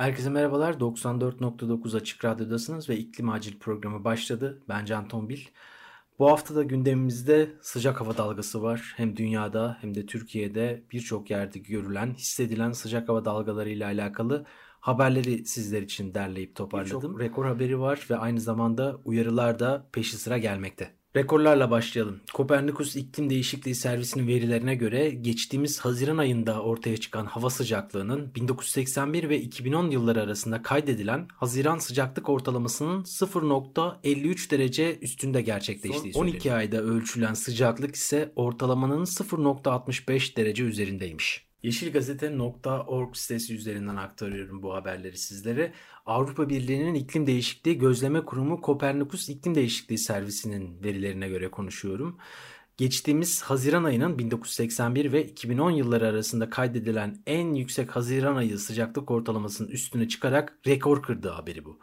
Herkese merhabalar. 94.9 Açık Radyo'dasınız ve İklim Acil programı başladı. Ben Can Tombil. Bu hafta da gündemimizde sıcak hava dalgası var. Hem dünyada hem de Türkiye'de birçok yerde görülen, hissedilen sıcak hava dalgaları ile alakalı haberleri sizler için derleyip toparladım. Birçok rekor haberi var ve aynı zamanda uyarılar da peşi sıra gelmekte. Rekorlarla başlayalım. Kopernikus İklim Değişikliği Servisi'nin verilerine göre geçtiğimiz Haziran ayında ortaya çıkan hava sıcaklığının 1981 ve 2010 yılları arasında kaydedilen Haziran sıcaklık ortalamasının 0.53 derece üstünde gerçekleştiği Son 12 ayda ölçülen sıcaklık ise ortalamanın 0.65 derece üzerindeymiş. Yeşilgazete.org sitesi üzerinden aktarıyorum bu haberleri sizlere. Avrupa Birliği'nin İklim Değişikliği Gözleme Kurumu Kopernikus İklim Değişikliği Servisi'nin verilerine göre konuşuyorum. Geçtiğimiz Haziran ayının 1981 ve 2010 yılları arasında kaydedilen en yüksek Haziran ayı sıcaklık ortalamasının üstüne çıkarak rekor kırdığı haberi bu.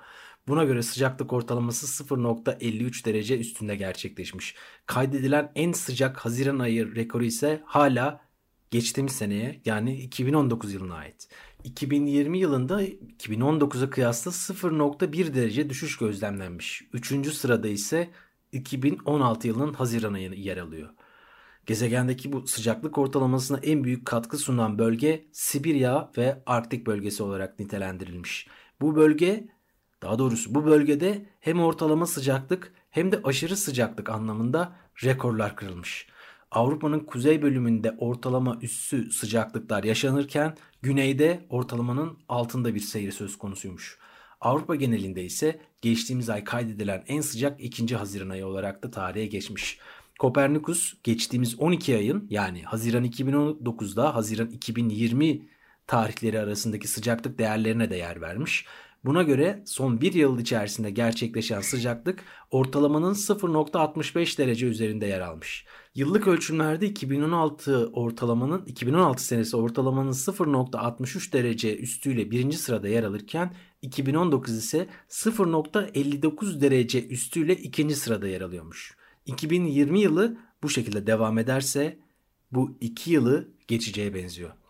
Buna göre sıcaklık ortalaması 0.53 derece üstünde gerçekleşmiş. Kaydedilen en sıcak Haziran ayı rekoru ise hala geçtiğimiz seneye yani 2019 yılına ait. 2020 yılında 2019'a kıyasla 0.1 derece düşüş gözlemlenmiş. Üçüncü sırada ise 2016 yılının Haziran ayı yer alıyor. Gezegendeki bu sıcaklık ortalamasına en büyük katkı sunan bölge Sibirya ve Arktik bölgesi olarak nitelendirilmiş. Bu bölge daha doğrusu bu bölgede hem ortalama sıcaklık hem de aşırı sıcaklık anlamında rekorlar kırılmış. Avrupa'nın kuzey bölümünde ortalama üssü sıcaklıklar yaşanırken güneyde ortalamanın altında bir seyir söz konusuymuş. Avrupa genelinde ise geçtiğimiz ay kaydedilen en sıcak 2. Haziran ayı olarak da tarihe geçmiş. Kopernikus geçtiğimiz 12 ayın yani Haziran 2019'da Haziran 2020 tarihleri arasındaki sıcaklık değerlerine de yer vermiş. Buna göre son bir yıl içerisinde gerçekleşen sıcaklık ortalamanın 0.65 derece üzerinde yer almış. Yıllık ölçümlerde 2016 ortalamanın 2016 senesi ortalamanın 0.63 derece üstüyle birinci sırada yer alırken 2019 ise 0.59 derece üstüyle ikinci sırada yer alıyormuş. 2020 yılı bu şekilde devam ederse bu iki yılı geçeceğe benziyor.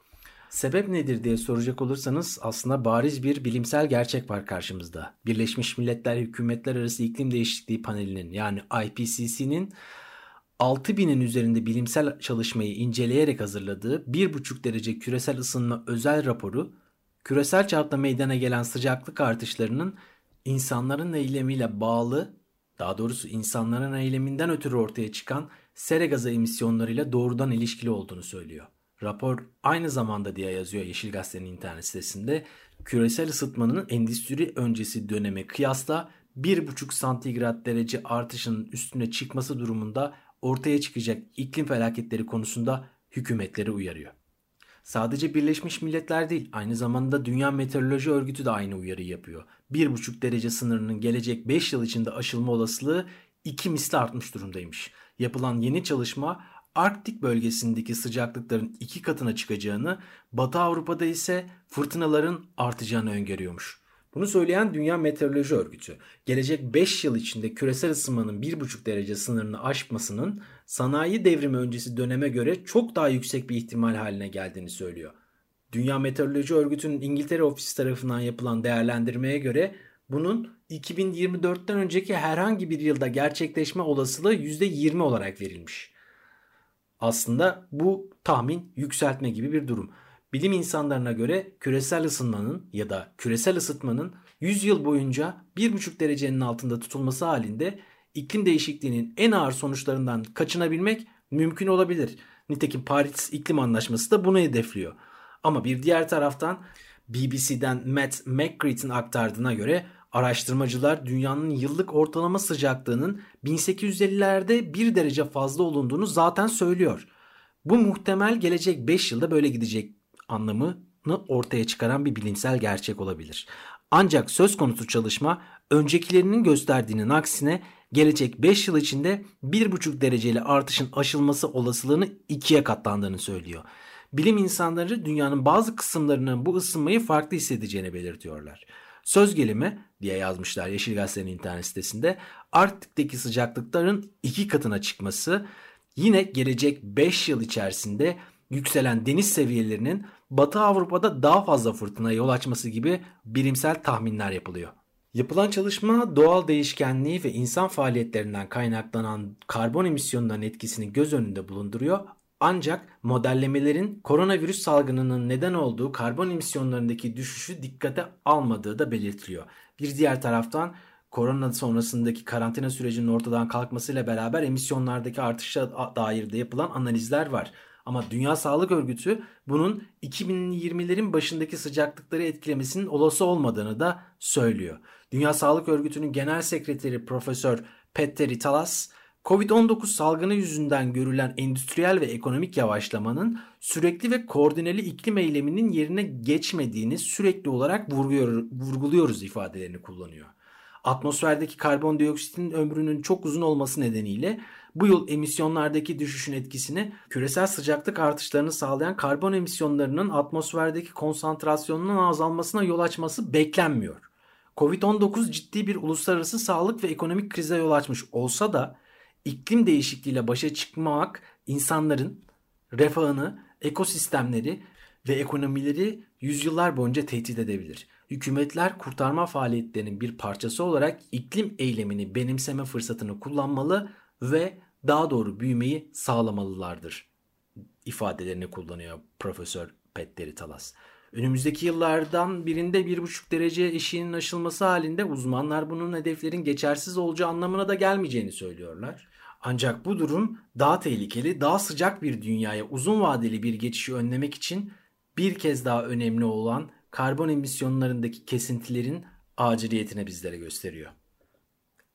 Sebep nedir diye soracak olursanız aslında bariz bir bilimsel gerçek var karşımızda. Birleşmiş Milletler Hükümetler Arası İklim Değişikliği Paneli'nin yani IPCC'nin 6000'in üzerinde bilimsel çalışmayı inceleyerek hazırladığı 1,5 derece küresel ısınma özel raporu küresel çapta meydana gelen sıcaklık artışlarının insanların eylemiyle bağlı daha doğrusu insanların eyleminden ötürü ortaya çıkan sera gazı emisyonlarıyla doğrudan ilişkili olduğunu söylüyor. Rapor aynı zamanda diye yazıyor Yeşil Gazete'nin internet sitesinde küresel ısıtmanın endüstri öncesi döneme kıyasla 1,5 santigrat derece artışının üstüne çıkması durumunda ortaya çıkacak iklim felaketleri konusunda hükümetleri uyarıyor. Sadece Birleşmiş Milletler değil aynı zamanda Dünya Meteoroloji Örgütü de aynı uyarı yapıyor. 1,5 derece sınırının gelecek 5 yıl içinde aşılma olasılığı 2 misli artmış durumdaymış. Yapılan yeni çalışma Arktik bölgesindeki sıcaklıkların iki katına çıkacağını, Batı Avrupa'da ise fırtınaların artacağını öngörüyormuş. Bunu söyleyen Dünya Meteoroloji Örgütü, gelecek 5 yıl içinde küresel ısınmanın 1,5 derece sınırını aşmasının sanayi devrimi öncesi döneme göre çok daha yüksek bir ihtimal haline geldiğini söylüyor. Dünya Meteoroloji Örgütü'nün İngiltere ofisi tarafından yapılan değerlendirmeye göre bunun 2024'ten önceki herhangi bir yılda gerçekleşme olasılığı %20 olarak verilmiş. Aslında bu tahmin yükseltme gibi bir durum. Bilim insanlarına göre küresel ısınmanın ya da küresel ısıtmanın 100 yıl boyunca 1,5 derecenin altında tutulması halinde iklim değişikliğinin en ağır sonuçlarından kaçınabilmek mümkün olabilir. Nitekim Paris İklim Anlaşması da bunu hedefliyor. Ama bir diğer taraftan BBC'den Matt McCreath'in aktardığına göre araştırmacılar dünyanın yıllık ortalama sıcaklığının 1850'lerde 1 derece fazla olunduğunu zaten söylüyor. Bu muhtemel gelecek 5 yılda böyle gidecek anlamına ortaya çıkaran bir bilimsel gerçek olabilir. Ancak söz konusu çalışma öncekilerinin gösterdiğinin aksine gelecek 5 yıl içinde 1,5 dereceli artışın aşılması olasılığını ikiye katlandığını söylüyor. Bilim insanları dünyanın bazı kısımlarının bu ısınmayı farklı hissedeceğini belirtiyorlar. Söz gelimi diye yazmışlar Yeşil Gazete'nin internet sitesinde Arktik'teki sıcaklıkların iki katına çıkması yine gelecek 5 yıl içerisinde yükselen deniz seviyelerinin Batı Avrupa'da daha fazla fırtına yol açması gibi bilimsel tahminler yapılıyor. Yapılan çalışma doğal değişkenliği ve insan faaliyetlerinden kaynaklanan karbon emisyonlarının etkisini göz önünde bulunduruyor. Ancak modellemelerin koronavirüs salgınının neden olduğu karbon emisyonlarındaki düşüşü dikkate almadığı da belirtiliyor. Bir diğer taraftan korona sonrasındaki karantina sürecinin ortadan kalkmasıyla beraber emisyonlardaki artışa dair de yapılan analizler var. Ama Dünya Sağlık Örgütü bunun 2020'lerin başındaki sıcaklıkları etkilemesinin olası olmadığını da söylüyor. Dünya Sağlık Örgütü'nün genel sekreteri Profesör Petteri Talas, Covid-19 salgını yüzünden görülen endüstriyel ve ekonomik yavaşlamanın sürekli ve koordineli iklim eyleminin yerine geçmediğini sürekli olarak vurguluyoruz ifadelerini kullanıyor. Atmosferdeki karbondioksitin ömrünün çok uzun olması nedeniyle bu yıl emisyonlardaki düşüşün etkisini küresel sıcaklık artışlarını sağlayan karbon emisyonlarının atmosferdeki konsantrasyonunun azalmasına yol açması beklenmiyor. Covid-19 ciddi bir uluslararası sağlık ve ekonomik krize yol açmış olsa da iklim değişikliğiyle başa çıkmak insanların refahını, ekosistemleri ve ekonomileri yüzyıllar boyunca tehdit edebilir. Hükümetler kurtarma faaliyetlerinin bir parçası olarak iklim eylemini benimseme fırsatını kullanmalı ve daha doğru büyümeyi sağlamalılardır ifadelerini kullanıyor Profesör Petteri Talas. Önümüzdeki yıllardan birinde 1,5 derece eşiğinin aşılması halinde uzmanlar bunun hedeflerin geçersiz olacağı anlamına da gelmeyeceğini söylüyorlar. Ancak bu durum daha tehlikeli, daha sıcak bir dünyaya uzun vadeli bir geçişi önlemek için bir kez daha önemli olan karbon emisyonlarındaki kesintilerin aciliyetine bizlere gösteriyor.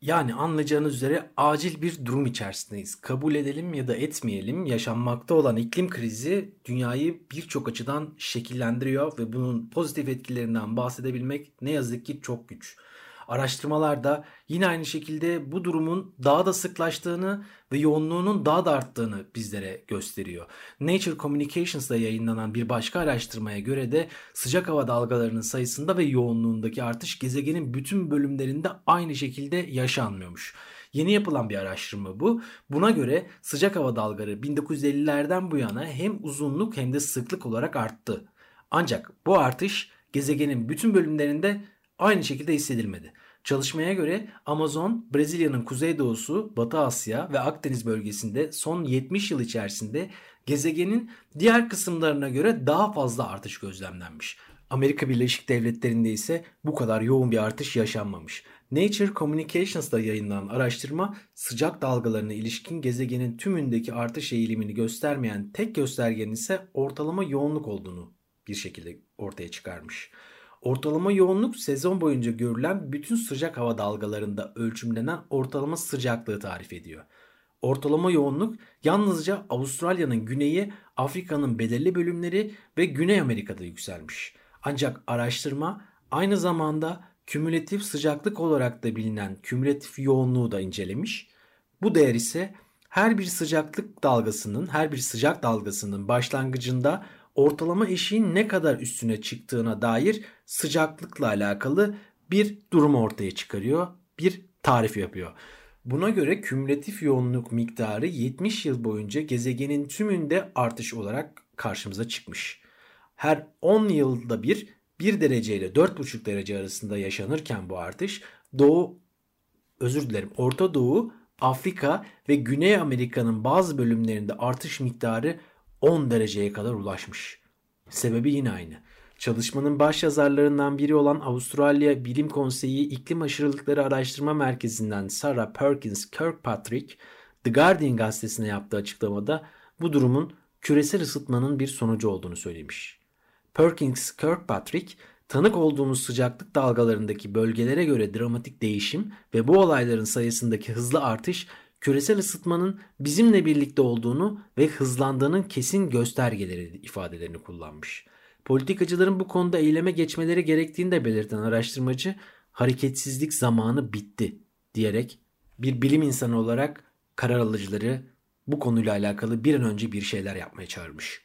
Yani anlayacağınız üzere acil bir durum içerisindeyiz. Kabul edelim ya da etmeyelim yaşanmakta olan iklim krizi dünyayı birçok açıdan şekillendiriyor ve bunun pozitif etkilerinden bahsedebilmek ne yazık ki çok güç. Araştırmalar da yine aynı şekilde bu durumun daha da sıklaştığını ve yoğunluğunun daha da arttığını bizlere gösteriyor. Nature Communications'da yayınlanan bir başka araştırmaya göre de sıcak hava dalgalarının sayısında ve yoğunluğundaki artış gezegenin bütün bölümlerinde aynı şekilde yaşanmıyormuş. Yeni yapılan bir araştırma bu. Buna göre sıcak hava dalgaları 1950'lerden bu yana hem uzunluk hem de sıklık olarak arttı. Ancak bu artış gezegenin bütün bölümlerinde aynı şekilde hissedilmedi. Çalışmaya göre Amazon, Brezilya'nın kuzeydoğusu, Batı Asya ve Akdeniz bölgesinde son 70 yıl içerisinde gezegenin diğer kısımlarına göre daha fazla artış gözlemlenmiş. Amerika Birleşik Devletleri'nde ise bu kadar yoğun bir artış yaşanmamış. Nature Communications'da yayınlanan araştırma sıcak dalgalarına ilişkin gezegenin tümündeki artış eğilimini göstermeyen tek göstergenin ise ortalama yoğunluk olduğunu bir şekilde ortaya çıkarmış. Ortalama yoğunluk sezon boyunca görülen bütün sıcak hava dalgalarında ölçümlenen ortalama sıcaklığı tarif ediyor. Ortalama yoğunluk yalnızca Avustralya'nın güneyi, Afrika'nın belirli bölümleri ve Güney Amerika'da yükselmiş. Ancak araştırma aynı zamanda kümülatif sıcaklık olarak da bilinen kümülatif yoğunluğu da incelemiş. Bu değer ise her bir sıcaklık dalgasının, her bir sıcak dalgasının başlangıcında ortalama eşiğin ne kadar üstüne çıktığına dair sıcaklıkla alakalı bir durum ortaya çıkarıyor. Bir tarif yapıyor. Buna göre kümülatif yoğunluk miktarı 70 yıl boyunca gezegenin tümünde artış olarak karşımıza çıkmış. Her 10 yılda bir 1 derece ile 4,5 derece arasında yaşanırken bu artış Doğu özür dilerim Orta Doğu, Afrika ve Güney Amerika'nın bazı bölümlerinde artış miktarı 10 dereceye kadar ulaşmış. Sebebi yine aynı. Çalışmanın baş yazarlarından biri olan Avustralya Bilim Konseyi İklim Aşırılıkları Araştırma Merkezi'nden Sarah Perkins Kirkpatrick, The Guardian gazetesine yaptığı açıklamada bu durumun küresel ısıtmanın bir sonucu olduğunu söylemiş. Perkins Kirkpatrick, tanık olduğumuz sıcaklık dalgalarındaki bölgelere göre dramatik değişim ve bu olayların sayısındaki hızlı artış küresel ısıtmanın bizimle birlikte olduğunu ve hızlandığının kesin göstergeleri ifadelerini kullanmış. Politikacıların bu konuda eyleme geçmeleri gerektiğini de belirten araştırmacı hareketsizlik zamanı bitti diyerek bir bilim insanı olarak karar alıcıları bu konuyla alakalı bir an önce bir şeyler yapmaya çağırmış.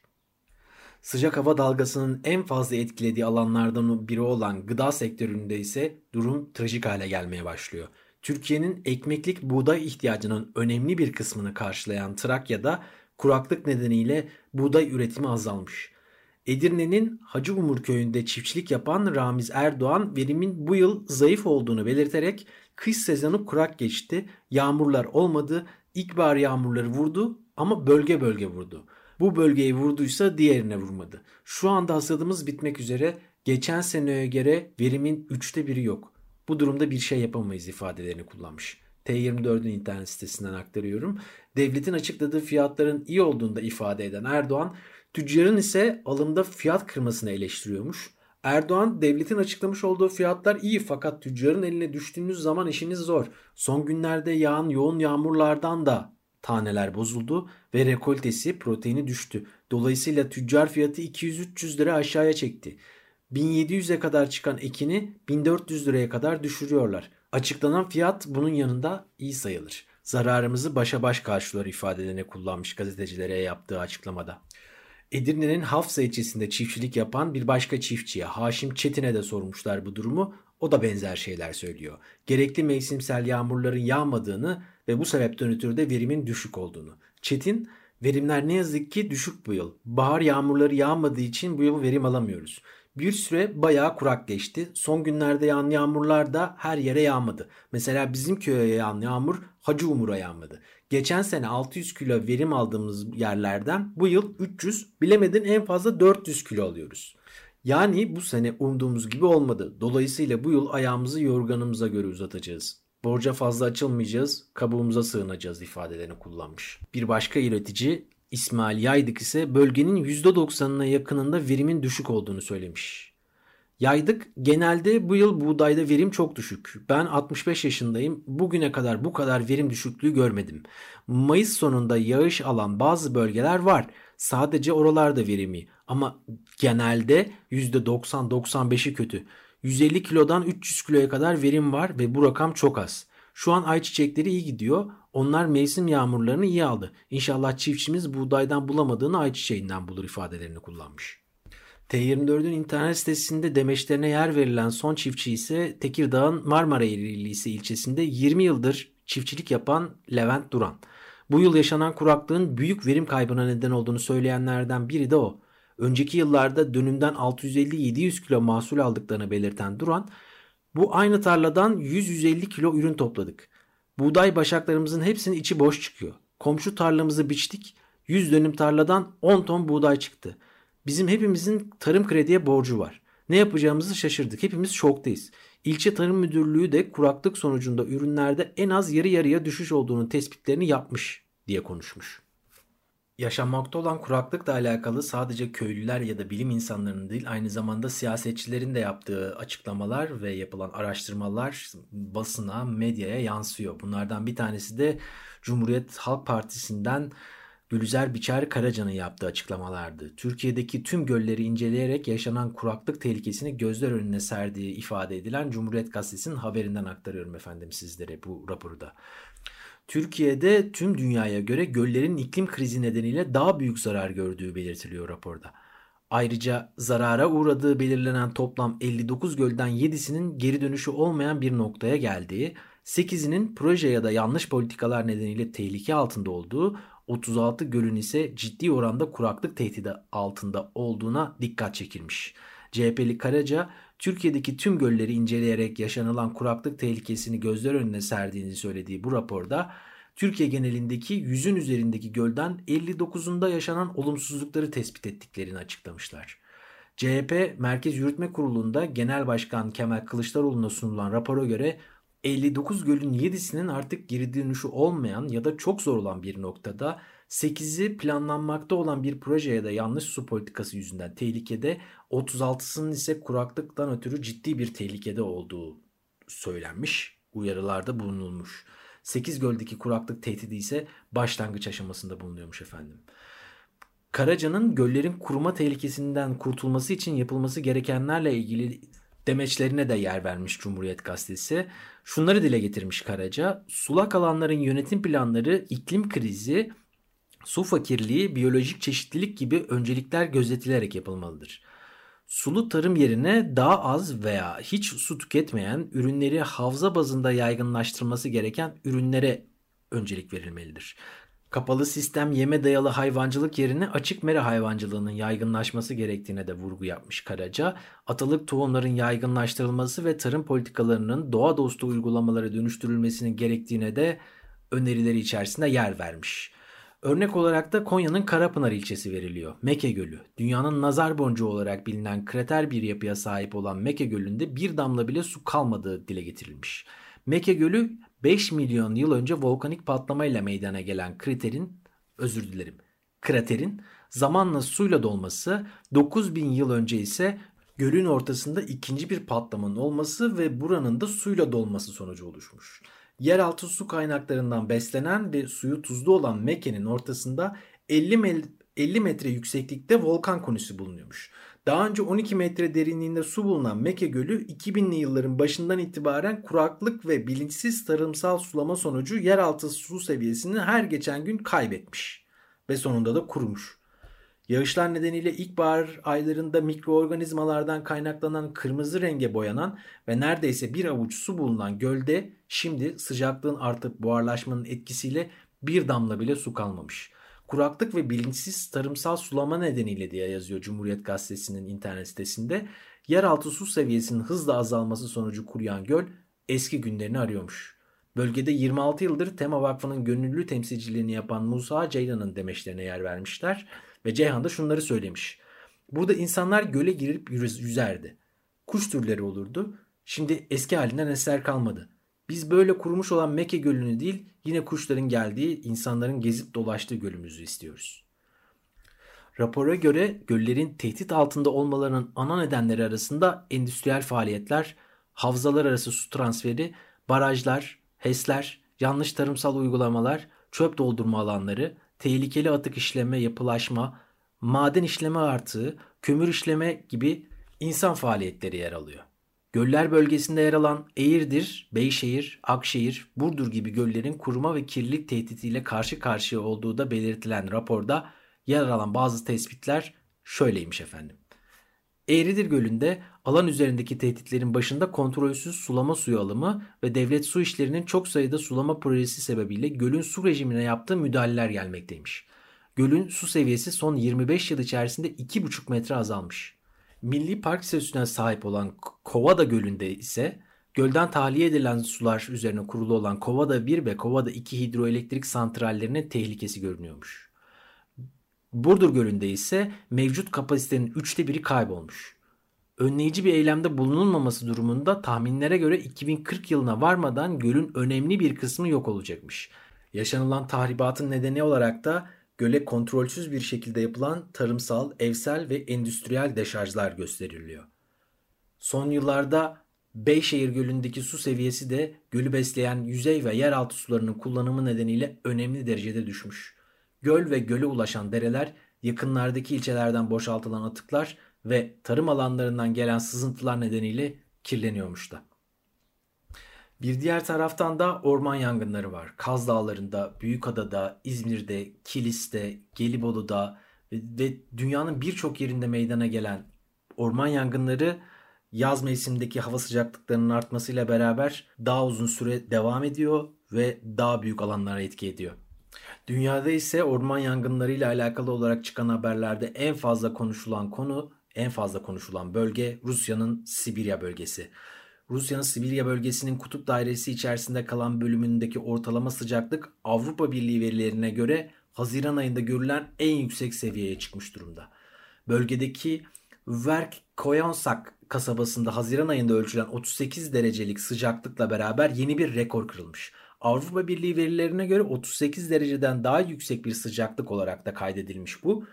Sıcak hava dalgasının en fazla etkilediği alanlardan biri olan gıda sektöründe ise durum trajik hale gelmeye başlıyor. Türkiye'nin ekmeklik buğday ihtiyacının önemli bir kısmını karşılayan Trakya'da kuraklık nedeniyle buğday üretimi azalmış. Edirne'nin Hacı Umur köyünde çiftçilik yapan Ramiz Erdoğan verimin bu yıl zayıf olduğunu belirterek kış sezonu kurak geçti, yağmurlar olmadı, ilkbahar yağmurları vurdu ama bölge bölge vurdu. Bu bölgeyi vurduysa diğerine vurmadı. Şu anda hasadımız bitmek üzere geçen seneye göre verimin üçte biri yok. Bu durumda bir şey yapamayız ifadelerini kullanmış. T24'ün internet sitesinden aktarıyorum. Devletin açıkladığı fiyatların iyi olduğunu da ifade eden Erdoğan, tüccarın ise alımda fiyat kırmasını eleştiriyormuş. Erdoğan devletin açıklamış olduğu fiyatlar iyi fakat tüccarın eline düştüğünüz zaman işiniz zor. Son günlerde yağan yoğun yağmurlardan da taneler bozuldu ve rekoltesi proteini düştü. Dolayısıyla tüccar fiyatı 200-300 lira aşağıya çekti. 1700'e kadar çıkan ekini 1400 liraya kadar düşürüyorlar. Açıklanan fiyat bunun yanında iyi sayılır. Zararımızı başa baş karşılar ifadelerini kullanmış gazetecilere yaptığı açıklamada. Edirne'nin Hafsa ilçesinde çiftçilik yapan bir başka çiftçiye Haşim Çetin'e de sormuşlar bu durumu. O da benzer şeyler söylüyor. Gerekli mevsimsel yağmurların yağmadığını ve bu sebepten ötürü de verimin düşük olduğunu. Çetin, verimler ne yazık ki düşük bu yıl. Bahar yağmurları yağmadığı için bu yıl verim alamıyoruz. Bir süre bayağı kurak geçti. Son günlerde yağan yağmurlar da her yere yağmadı. Mesela bizim köye yağan yağmur Hacı Umur'a yağmadı. Geçen sene 600 kilo verim aldığımız yerlerden bu yıl 300 bilemedin en fazla 400 kilo alıyoruz. Yani bu sene umduğumuz gibi olmadı. Dolayısıyla bu yıl ayağımızı yorganımıza göre uzatacağız. Borca fazla açılmayacağız, kabuğumuza sığınacağız ifadelerini kullanmış. Bir başka üretici İsmail Yaydık ise bölgenin %90'ına yakınında verimin düşük olduğunu söylemiş. Yaydık genelde bu yıl buğdayda verim çok düşük. Ben 65 yaşındayım. Bugüne kadar bu kadar verim düşüklüğü görmedim. Mayıs sonunda yağış alan bazı bölgeler var. Sadece oralarda verimi ama genelde %90-95'i kötü. 150 kilodan 300 kiloya kadar verim var ve bu rakam çok az. Şu an ayçiçekleri iyi gidiyor. Onlar mevsim yağmurlarını iyi aldı. İnşallah çiftçimiz buğdaydan bulamadığını ayçiçeğinden bulur ifadelerini kullanmış. T24'ün internet sitesinde demeçlerine yer verilen son çiftçi ise Tekirdağ'ın Marmara Eğrisi ilçesinde 20 yıldır çiftçilik yapan Levent Duran. Bu yıl yaşanan kuraklığın büyük verim kaybına neden olduğunu söyleyenlerden biri de o. Önceki yıllarda dönümden 650-700 kilo mahsul aldıklarını belirten Duran, bu aynı tarladan 100-150 kilo ürün topladık. Buğday başaklarımızın hepsinin içi boş çıkıyor. Komşu tarlamızı biçtik, 100 dönüm tarladan 10 ton buğday çıktı. Bizim hepimizin tarım krediye borcu var. Ne yapacağımızı şaşırdık. Hepimiz şoktayız. İlçe Tarım Müdürlüğü de kuraklık sonucunda ürünlerde en az yarı yarıya düşüş olduğunun tespitlerini yapmış diye konuşmuş. Yaşanmakta olan kuraklıkla alakalı sadece köylüler ya da bilim insanlarının değil aynı zamanda siyasetçilerin de yaptığı açıklamalar ve yapılan araştırmalar basına, medyaya yansıyor. Bunlardan bir tanesi de Cumhuriyet Halk Partisi'nden Gülüzer Biçer Karaca'nın yaptığı açıklamalardı. Türkiye'deki tüm gölleri inceleyerek yaşanan kuraklık tehlikesini gözler önüne serdiği ifade edilen Cumhuriyet Gazetesi'nin haberinden aktarıyorum efendim sizlere bu raporda. Türkiye'de tüm dünyaya göre göllerin iklim krizi nedeniyle daha büyük zarar gördüğü belirtiliyor raporda. Ayrıca zarara uğradığı belirlenen toplam 59 gölden 7'sinin geri dönüşü olmayan bir noktaya geldiği, 8'inin proje ya da yanlış politikalar nedeniyle tehlike altında olduğu, 36 gölün ise ciddi oranda kuraklık tehdidi altında olduğuna dikkat çekilmiş. CHP'li Karaca, Türkiye'deki tüm gölleri inceleyerek yaşanılan kuraklık tehlikesini gözler önüne serdiğini söylediği bu raporda Türkiye genelindeki yüzün üzerindeki gölden 59'unda yaşanan olumsuzlukları tespit ettiklerini açıklamışlar. CHP Merkez Yürütme Kurulu'nda Genel Başkan Kemal Kılıçdaroğlu'na sunulan rapora göre 59 gölün 7'sinin artık geri dönüşü olmayan ya da çok zor olan bir noktada 8'i planlanmakta olan bir proje ya da yanlış su politikası yüzünden tehlikede 36'sının ise kuraklıktan ötürü ciddi bir tehlikede olduğu söylenmiş. Uyarılarda bulunulmuş. 8 göldeki kuraklık tehdidi ise başlangıç aşamasında bulunuyormuş efendim. Karaca'nın göllerin kuruma tehlikesinden kurtulması için yapılması gerekenlerle ilgili demeçlerine de yer vermiş Cumhuriyet Gazetesi. Şunları dile getirmiş Karaca. Sulak alanların yönetim planları iklim krizi, su fakirliği, biyolojik çeşitlilik gibi öncelikler gözetilerek yapılmalıdır. Sulu tarım yerine daha az veya hiç su tüketmeyen ürünleri havza bazında yaygınlaştırması gereken ürünlere öncelik verilmelidir. Kapalı sistem yeme dayalı hayvancılık yerine açık mera hayvancılığının yaygınlaşması gerektiğine de vurgu yapmış Karaca. Atalık tohumların yaygınlaştırılması ve tarım politikalarının doğa dostu uygulamalara dönüştürülmesinin gerektiğine de önerileri içerisinde yer vermiş. Örnek olarak da Konya'nın Karapınar ilçesi veriliyor. Meke Gölü. Dünyanın nazar boncuğu olarak bilinen krater bir yapıya sahip olan Meke Gölü'nde bir damla bile su kalmadığı dile getirilmiş. Meke Gölü 5 milyon yıl önce volkanik patlamayla meydana gelen kriterin, özür dilerim, kraterin zamanla suyla dolması, 9000 yıl önce ise gölün ortasında ikinci bir patlamanın olması ve buranın da suyla dolması sonucu oluşmuş. Yeraltı su kaynaklarından beslenen ve suyu tuzlu olan Mekke'nin ortasında 50, 50 metre yükseklikte volkan konüsü bulunuyormuş. Daha önce 12 metre derinliğinde su bulunan Mekke Gölü 2000'li yılların başından itibaren kuraklık ve bilinçsiz tarımsal sulama sonucu yeraltı su seviyesini her geçen gün kaybetmiş ve sonunda da kurumuş. Yağışlar nedeniyle ilkbahar aylarında mikroorganizmalardan kaynaklanan kırmızı renge boyanan ve neredeyse bir avuç su bulunan gölde şimdi sıcaklığın artıp buharlaşmanın etkisiyle bir damla bile su kalmamış. Kuraklık ve bilinçsiz tarımsal sulama nedeniyle diye yazıyor Cumhuriyet Gazetesi'nin internet sitesinde. Yeraltı su seviyesinin hızla azalması sonucu kuruyan göl eski günlerini arıyormuş. Bölgede 26 yıldır Tema Vakfı'nın gönüllü temsilciliğini yapan Musa Ceylan'ın demeçlerine yer vermişler. Ve Ceyhan da şunları söylemiş. Burada insanlar göle girip yüzerdi. Kuş türleri olurdu. Şimdi eski halinden eser kalmadı. Biz böyle kurumuş olan Mekke Gölü'nü değil yine kuşların geldiği, insanların gezip dolaştığı gölümüzü istiyoruz. Rapora göre göllerin tehdit altında olmalarının ana nedenleri arasında endüstriyel faaliyetler, havzalar arası su transferi, barajlar, HES'ler, yanlış tarımsal uygulamalar, çöp doldurma alanları, tehlikeli atık işleme, yapılaşma, maden işleme artığı, kömür işleme gibi insan faaliyetleri yer alıyor. Göller bölgesinde yer alan Eğirdir, Beyşehir, Akşehir, Burdur gibi göllerin kuruma ve kirlilik tehditiyle karşı karşıya olduğu da belirtilen raporda yer alan bazı tespitler şöyleymiş efendim. Eğridir Gölü'nde alan üzerindeki tehditlerin başında kontrolsüz sulama suyu alımı ve devlet su işlerinin çok sayıda sulama projesi sebebiyle gölün su rejimine yaptığı müdahaleler gelmekteymiş. Gölün su seviyesi son 25 yıl içerisinde 2,5 metre azalmış. Milli Park statüsüne sahip olan Kovada Gölü'nde ise gölden tahliye edilen sular üzerine kurulu olan Kovada 1 ve Kovada 2 hidroelektrik santrallerinin tehlikesi görünüyormuş. Burdur Gölü'nde ise mevcut kapasitenin üçte biri kaybolmuş. Önleyici bir eylemde bulunulmaması durumunda tahminlere göre 2040 yılına varmadan gölün önemli bir kısmı yok olacakmış. Yaşanılan tahribatın nedeni olarak da göle kontrolsüz bir şekilde yapılan tarımsal, evsel ve endüstriyel deşarjlar gösteriliyor. Son yıllarda Beyşehir Gölü'ndeki su seviyesi de gölü besleyen yüzey ve yeraltı sularının kullanımı nedeniyle önemli derecede düşmüş. Göl ve göle ulaşan dereler, yakınlardaki ilçelerden boşaltılan atıklar ve tarım alanlarından gelen sızıntılar nedeniyle kirleniyormuş da. Bir diğer taraftan da orman yangınları var. Kaz Dağları'nda, Büyükada'da, İzmir'de, Kilis'te, Gelibolu'da ve, dünyanın birçok yerinde meydana gelen orman yangınları yaz mevsimindeki hava sıcaklıklarının artmasıyla beraber daha uzun süre devam ediyor ve daha büyük alanlara etki ediyor. Dünyada ise orman yangınlarıyla alakalı olarak çıkan haberlerde en fazla konuşulan konu, en fazla konuşulan bölge Rusya'nın Sibirya bölgesi. Rusya'nın Sibirya bölgesinin kutup dairesi içerisinde kalan bölümündeki ortalama sıcaklık Avrupa Birliği verilerine göre Haziran ayında görülen en yüksek seviyeye çıkmış durumda. Bölgedeki Verkhoyansk kasabasında Haziran ayında ölçülen 38 derecelik sıcaklıkla beraber yeni bir rekor kırılmış. Avrupa Birliği verilerine göre 38 dereceden daha yüksek bir sıcaklık olarak da kaydedilmiş bu.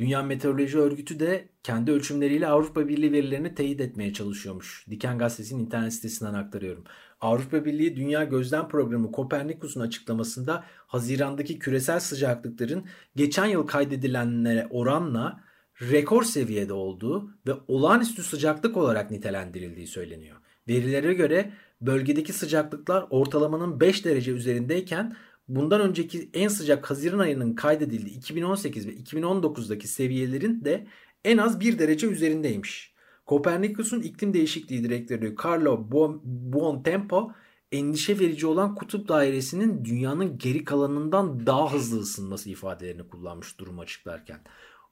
Dünya Meteoroloji Örgütü de kendi ölçümleriyle Avrupa Birliği verilerini teyit etmeye çalışıyormuş. Diken Gazetesi'nin internet sitesinden aktarıyorum. Avrupa Birliği Dünya Gözlem Programı Kopernikus'un açıklamasında Haziran'daki küresel sıcaklıkların geçen yıl kaydedilenlere oranla rekor seviyede olduğu ve olağanüstü sıcaklık olarak nitelendirildiği söyleniyor. Verilere göre bölgedeki sıcaklıklar ortalamanın 5 derece üzerindeyken bundan önceki en sıcak Haziran ayının kaydedildiği 2018 ve 2019'daki seviyelerin de en az 1 derece üzerindeymiş. Kopernikus'un iklim değişikliği direktörü Carlo Buontempo endişe verici olan kutup dairesinin dünyanın geri kalanından daha hızlı ısınması ifadelerini kullanmış durumu açıklarken.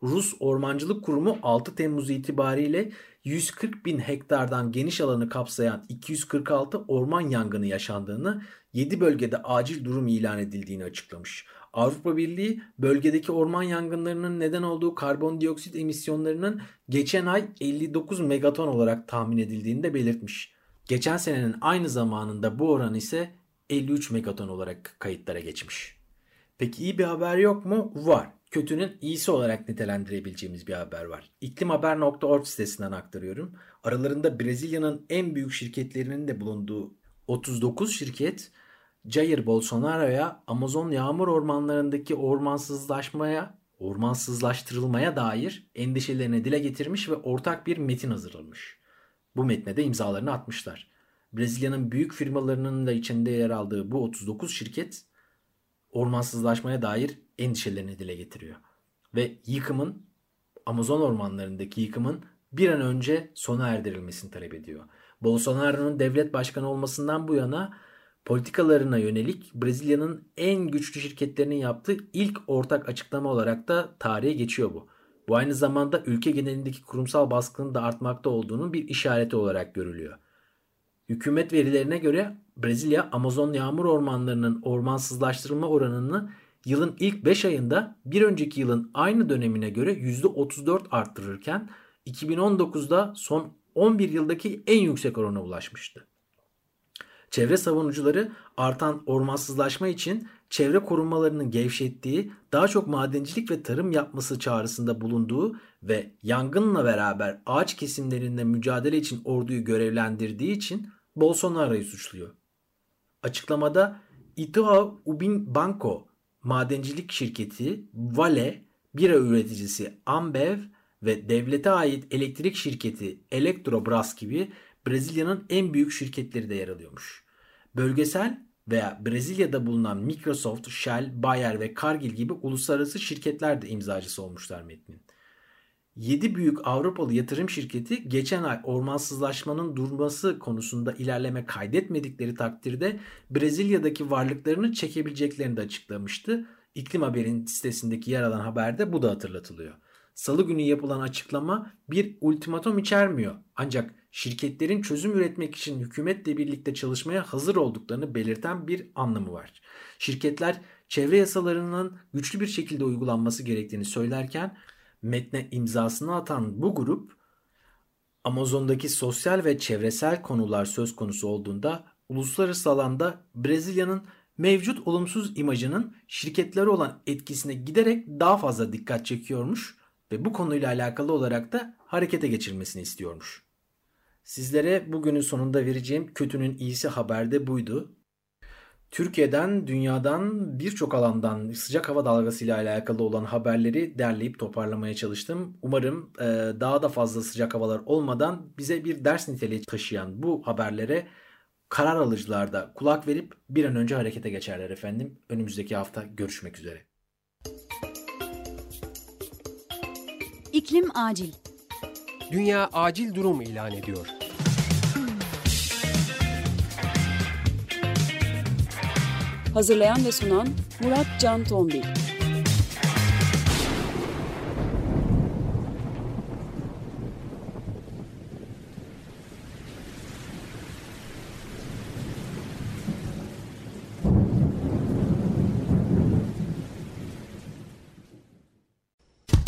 Rus Ormancılık Kurumu 6 Temmuz itibariyle 140 bin hektardan geniş alanı kapsayan 246 orman yangını yaşandığını, 7 bölgede acil durum ilan edildiğini açıklamış. Avrupa Birliği bölgedeki orman yangınlarının neden olduğu karbondioksit emisyonlarının geçen ay 59 megaton olarak tahmin edildiğini de belirtmiş. Geçen senenin aynı zamanında bu oran ise 53 megaton olarak kayıtlara geçmiş. Peki iyi bir haber yok mu? Var kötünün iyisi olarak nitelendirebileceğimiz bir haber var. İklimhaber.org sitesinden aktarıyorum. Aralarında Brezilya'nın en büyük şirketlerinin de bulunduğu 39 şirket Jair Bolsonaro'ya Amazon yağmur ormanlarındaki ormansızlaşmaya, ormansızlaştırılmaya dair endişelerini dile getirmiş ve ortak bir metin hazırlamış. Bu metne de imzalarını atmışlar. Brezilya'nın büyük firmalarının da içinde yer aldığı bu 39 şirket ormansızlaşmaya dair endişelerini dile getiriyor. Ve yıkımın Amazon ormanlarındaki yıkımın bir an önce sona erdirilmesini talep ediyor. Bolsonaro'nun devlet başkanı olmasından bu yana politikalarına yönelik Brezilya'nın en güçlü şirketlerinin yaptığı ilk ortak açıklama olarak da tarihe geçiyor bu. Bu aynı zamanda ülke genelindeki kurumsal baskının da artmakta olduğunun bir işareti olarak görülüyor. Hükümet verilerine göre Brezilya Amazon yağmur ormanlarının ormansızlaştırılma oranını yılın ilk 5 ayında bir önceki yılın aynı dönemine göre %34 arttırırken 2019'da son 11 yıldaki en yüksek orana ulaşmıştı. Çevre savunucuları artan ormansızlaşma için çevre korumalarının gevşettiği, daha çok madencilik ve tarım yapması çağrısında bulunduğu ve yangınla beraber ağaç kesimlerinde mücadele için orduyu görevlendirdiği için Bolsonaro'yu suçluyor. Açıklamada Itaú Ubin Banco madencilik şirketi Vale, bira üreticisi Ambev ve devlete ait elektrik şirketi Eletrobras gibi Brezilya'nın en büyük şirketleri de yer alıyormuş. Bölgesel veya Brezilya'da bulunan Microsoft, Shell, Bayer ve Cargill gibi uluslararası şirketler de imzacısı olmuşlar metnin. 7 büyük Avrupalı yatırım şirketi geçen ay ormansızlaşmanın durması konusunda ilerleme kaydetmedikleri takdirde Brezilya'daki varlıklarını çekebileceklerini de açıklamıştı. İklim Haber'in sitesindeki yer alan haberde bu da hatırlatılıyor. Salı günü yapılan açıklama bir ultimatom içermiyor. Ancak şirketlerin çözüm üretmek için hükümetle birlikte çalışmaya hazır olduklarını belirten bir anlamı var. Şirketler çevre yasalarının güçlü bir şekilde uygulanması gerektiğini söylerken metne imzasını atan bu grup Amazon'daki sosyal ve çevresel konular söz konusu olduğunda uluslararası alanda Brezilya'nın mevcut olumsuz imajının şirketlere olan etkisine giderek daha fazla dikkat çekiyormuş ve bu konuyla alakalı olarak da harekete geçirmesini istiyormuş. Sizlere bugünün sonunda vereceğim kötünün iyisi haberde buydu. Türkiye'den, dünyadan birçok alandan sıcak hava dalgası ile alakalı olan haberleri derleyip toparlamaya çalıştım. Umarım e, daha da fazla sıcak havalar olmadan bize bir ders niteliği taşıyan bu haberlere karar alıcılar da kulak verip bir an önce harekete geçerler efendim. Önümüzdeki hafta görüşmek üzere. İklim acil. Dünya acil durum ilan ediyor. Hazırlayan ve sunan Murat Can Tombil.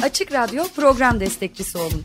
Açık Radyo program destekçisi olun.